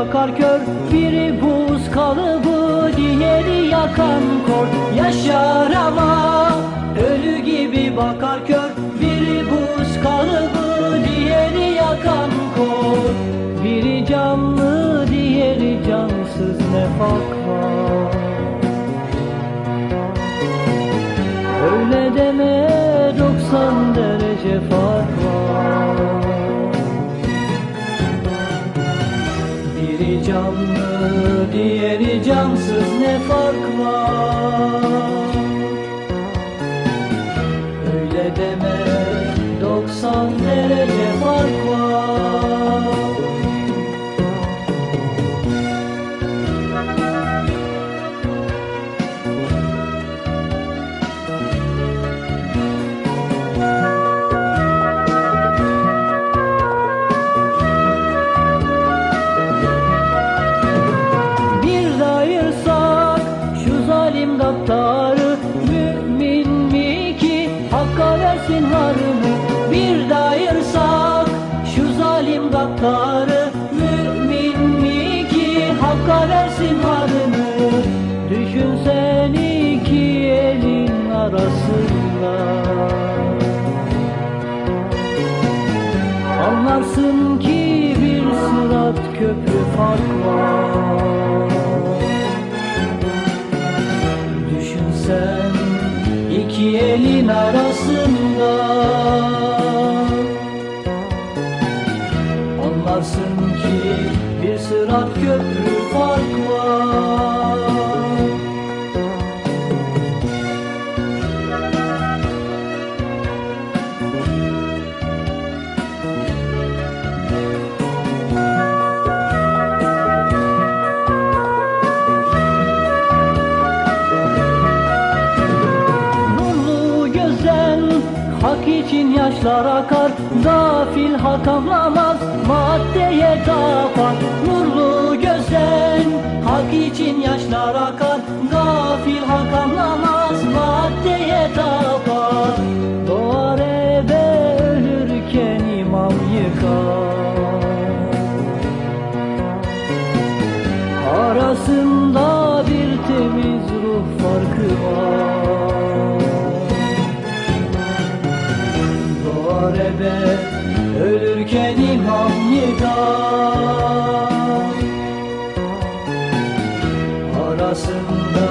bakar kör Biri buz kalıbı diğeri yakan kor. Yaşar ama ölü gibi bakar kör Biri buz kalıbı diğeri yakan kor. Biri canlı diğeri cansız ne fark var? Öyle deme Biri canlı diğeri cansız ne fark var ayırsak şu zalim gaddarı Mümin mi ki? Hakka versin harını Düşün sen iki elin arasında. Anlarsın ki bir sırat köprü fark var. Düşün sen iki elin arasında Anlarsın ki bir sırat köprü fark var hak için yaşlar akar Gafil hakamlamaz maddeye tapar Nurlu gözden hak için yaşlar akar Gafil hakamlamaz maddeye tapar Doğar ebe ölürken imam yıkar. Arasında bir temiz ruh farkı var Doğar ebe ölürken imam yıkar Arasında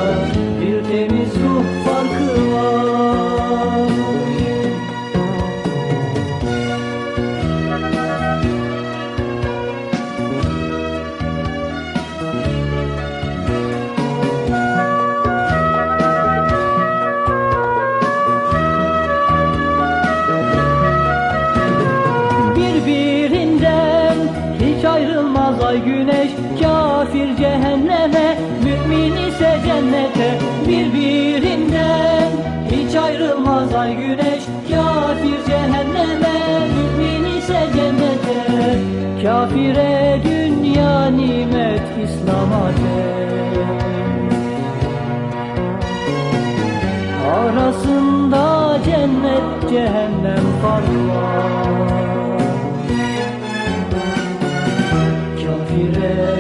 ay güneş Kafir cehenneme, mümin ise cennete Birbirinden hiç ayrılmaz ay güneş Kafir cehenneme, mümin ise cennete. Kafire dünya nimet, İslam ateş Arasında cennet cehennem fark var good.